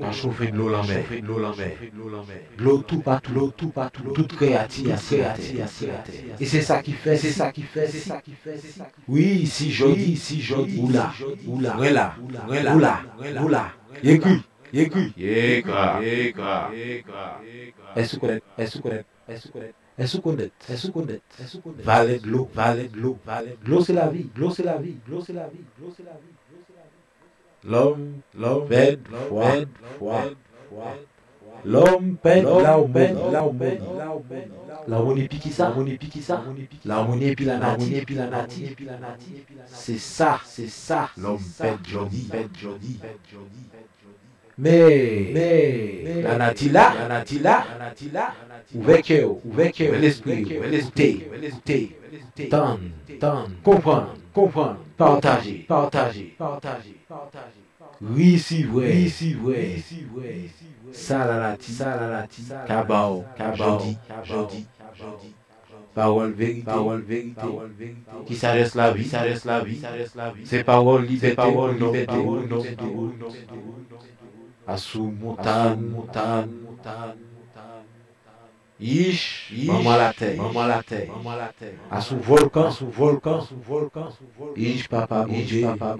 Pas chauffer de l'eau en mer. L'eau tout partout, l'eau tout partout, toute créative, créative, Et c'est ça qui fait, c'est ça qui fait, c'est ça qui fait, c'est ça qui Oui, si joli, si joli. Oula, oula, oula, oula, oula, oula. Yéku. Est-ce qu'on est Est-ce qu'on est Est-ce qu'on est Valet de l'eau, valet de l'eau, valet de l'eau, c'est la vie, l'eau c'est la vie, l'eau c'est la vie, l'eau c'est la vie, l'eau la. L'homme, l'homme, L'homme pète l'harmonie, l'harmonie, qui ça, l'harmonie puis qui ça, l'harmonie puis la nature, puis la nature, c'est ça, c'est ça, l'homme pète jodi, pète jodi, mais, mais, la nature là, la nature là, la nature là, ouvert cœur, ouvert cœur, l'esprit, l'esprit, l'esprit, tendre, tendre, comprendre, comprendre, partager, partager, partager, partager. Oui, si vrai, oui, si vrai, si vrai. Ça la nature, ça la nature, cabao, cabao, jodi, jodi. Parole vérité, parole vérité, qui s'arrête la vie, s'arrête la vie, s'arrête la vie. C'est parole liberté, parole liberté, Assou montagne, montagne, montagne. Ish, maman la terre, maman la terre, maman la terre. Assou volcan, sous volcan, sous volcan, sous volcan. Ish papa, Dieu, papa,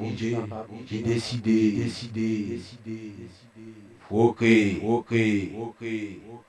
j'ai décidé, décidé, décidé, décidé. Ok, ok, ok, ok.